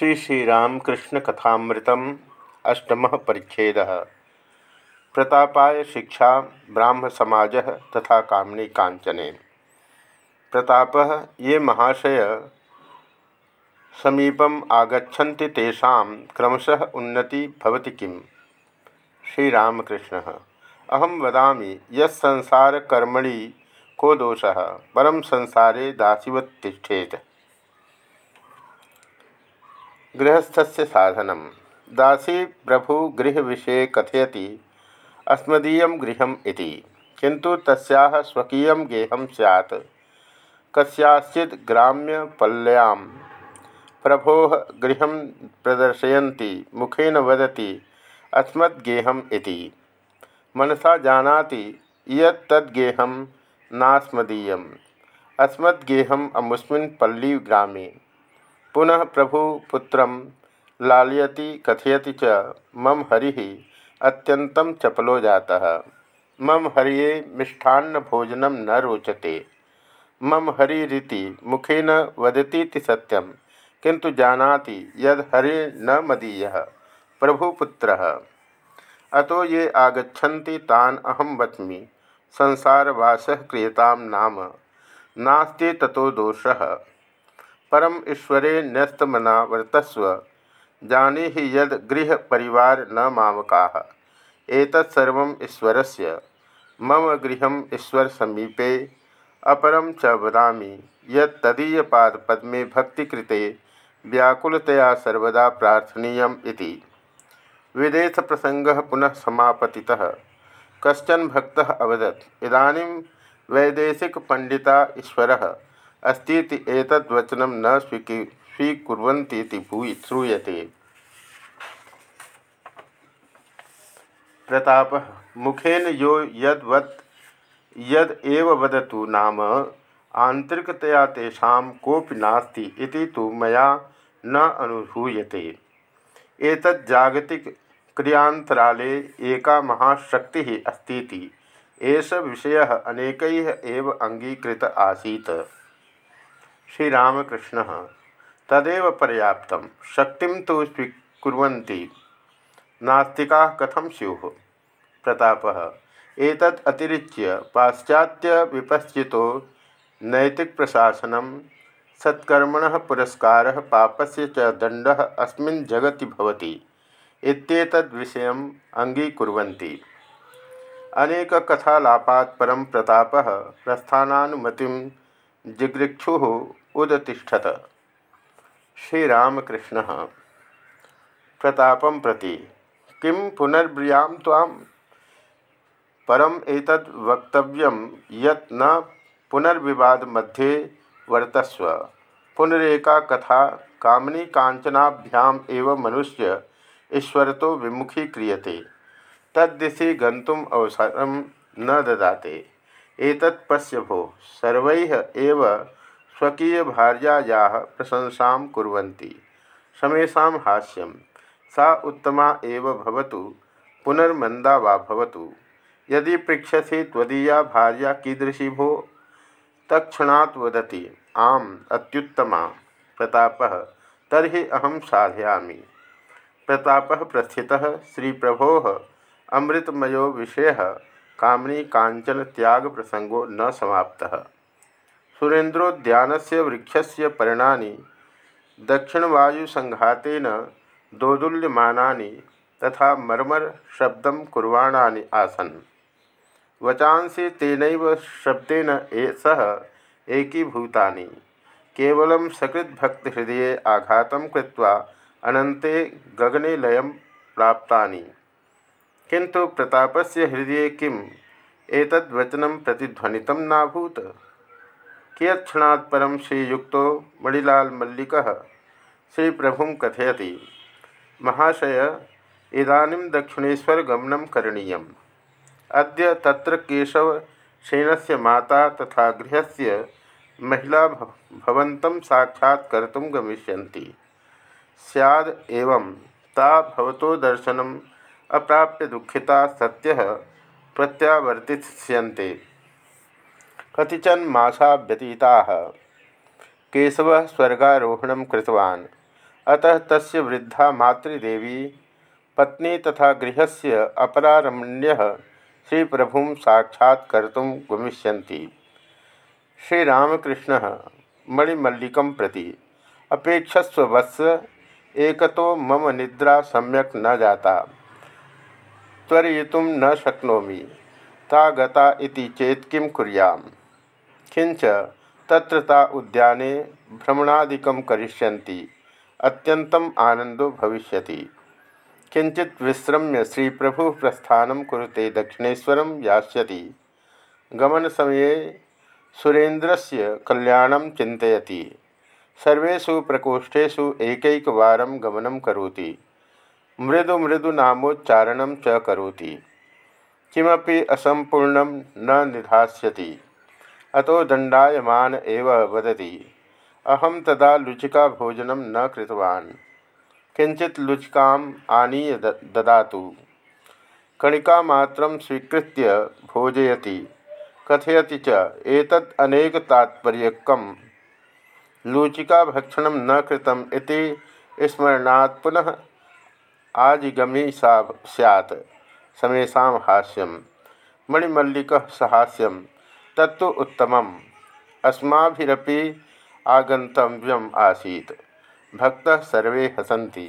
श्री श्रीरामकृष्ण कथामृतम अष्टम परिच्छेद। प्रतापाय शिक्षा ब्राह्म समाज तथा कामनी कांचने प्रताप ये महाशय समीपम आगछन्ति तेषा क्रमशः उन्नति भवति किम? श्रीरामकृष्ण अहम वदामि यत्संसारकर्मणि को दोष परम संसारे दासीवत् तिष्ठेत। गृहस्थस्य साधनम। दासी प्रभु गृह विषय कथयति, अस्मदीय गृह किंतु तस्याः स्वकीय गेहं सैत् कस्याचित् ग्राम्यपल्ल्यां प्रभो गृह प्रदर्शयन्ति, मुखेन वदती अस्मद्गेहम् इति। मनसा जानाति यत् तद्गेहं नास्मदीयम्। अस्मद्गेहम् अमुस्मिन् पल्लीग्रामे। पुनः प्रभु पुत्र लालयति, कथयति च मम हरि अत्यंत चपलो जाता। मम हरिये मिष्ठान्न न रोचते। मम हरिरीति मुखेन वदती सत्यम किंतु जानाति यद हरि न मदीय। प्रभुपुत्र अतो ये आगछन्ति तान अहम वच्मि। संसारवास क्रियता नाम, नास्ति ततो दोषः। परम ईश्वरे न्यस्तमना वर्तस्व। जाने ही यद गृह परिवार न मामका। एतत्सर्व से मम गृह ईश्वर समीपे। अपरम च वदामि यदीयपादपद्मे भक्तिकृते व्याकुलतया सर्वदा प्रार्थनीय विदेश प्रसंग पुनः समापति कशन भक्त अवदत्, इदानीं वैदेशिक पंडिता ईश्वर। अस्तीति एतद्वचनं न स्वीकि भूयि श्रूयते। प्रताप, मुखेन यो यद्वत्, यद एव वदतु नाम आंतरिकतया तेषां कोऽपि नास्ति इति तु मया न अनुभूयते एतत् जागतिक क्रियांतराले एका महाशक्तिः अस्तीति, एष विषयः अनेकैः एव अङ्गीकृत आसीत्। श्रीरामकृष्ण तदेव पर्याप्त। शक्ति तो स्वीकुर्वन्ति। नास्तिका कथम स्यु? प्रताप। एक अतिरिच्य पाश्चात्य विपश्चितो नैतिक प्रशासन सत्कर्मण पुरस्कार पाप से दंड अस्मिन् जगति भवति। इत्येतद् विषयम् अङ्गीकुर्वन्ति। अनेक कथालापात् परं प्रतापः प्रस्थानानुमतिं जिगृक्षु उदतिष्ठत। श्रीरामकृष्ण, प्रताप प्रति किं पुनर्ब्रियाँ ताम परम एतद् वक्तव्यं यत् न पुनर्विवाद मध्ये वर्तस्व। पुनरेका कथा कामनी कांचनाभ्याम एव मनुष्य ईश्वर तो विमुखी क्रियते। तद्दिशि गंतुम अवसर न ददाते। एतत् पश्य भो सर्वैः एव स्वकीय भार्याया प्रशंसा कुर्वन्ति। समेशा हाष्यम सा उत्तमा एव भवतु पुनर्मंदा वा भवतु। यदि पृछसी त्वदीया भार्या कीदृशी भो, तत्क्षणात् वदति, आम, अत्युत्तमा। प्रतापः, तर्हि अहं साधयामि। प्रतापः प्रस्थितः, श्रीप्रभोः, अमृतमयो विषयः, कामनी कांचन त्याग प्रसंगो न समाप्तः। सुरेन्द्रोद्यान से वृक्ष से पर्णा दक्षिणवायुसंघातेन दोदुल्यमानानि तथा मर्मर शब्द कुर्वाणा आसन। वचांसी तेन शब्देन सह एकीभूतानि। केवल सकृद्भक्तहृदय आघात कृत्वा अनन्ते गगने लय प्राप्तानि। किंतु प्रतापस्य हृदय किम? एतद्वचनं प्रतिध्वनितं नाभूत। कियत्क्षणात् परं श्रीयुक्तो मणिलाल मल्लिक श्री प्रभु कथयति। महाशय, इदानीं दक्षिणेश्वरगमनं करणीयम्। अद्य तत्र केशवसेनस्य माता तथा गृहस्य महिला भवन्तं साक्षात्कर्तुं गमिष्यन्ति। स्याद् एवं, ता अप्राप्य दुःखिता सत्यः प्रत्यावर्तिष्यन्ते। कतिचन मसा व्यतीता। केशव स्वर्गारोहण कृतवान्। अतः तस्य वृद्धा मातृदेवी, पत्नी तथा गृह से अपरारमण्य श्री प्रभु साक्षात्कर्त गमिष्यन्ति। श्रीरामकृष्ण मणिमल्लिक प्रति अपेक्षस्व वत्स एक तो मम निद्रा सम्यक न जाता। त्वरयितुं न शक्नोमि। ता गता इति चेत् किं कुर्याम्? किंच तत्र ता उद्याने भ्रमणादिकं करिष्यन्ति, अत्यन्तम् आनन्दो भविष्यति। किंचित विश्रम्य श्री प्रभु प्रस्थान कुरुते दक्षिणेशर यास्यति। गमन समये सुरेन्द्रस्य कल्याणं चिन्तयति। सर्वेषु प्रकोष्ठेषु एकैकवारं गमनं करोति। मृदु मृदु नामोच्चारण च करोति। किमपि असंपूर्ण न निधास्यति। अतो दंडायमान एव वदति। अहम तदा लुचिका भोजन न कृतवान्। किंचित लुचिकाम् आनीय ददातु। कणिकामात्रं स्वीकृत्य भोजयति। कथयति च एतत् अनेकतात्पर्यकं लूचिकाभक्षणं न कृतम् इति स्मरणात् पुनः आजिगमी सा सैत् समेशा हास्यम। मणिमल्लिक सहास्यम। तत्व उत्तम अस्मा आगंतव्यम आसी भक्त सर्वे हसन्ति।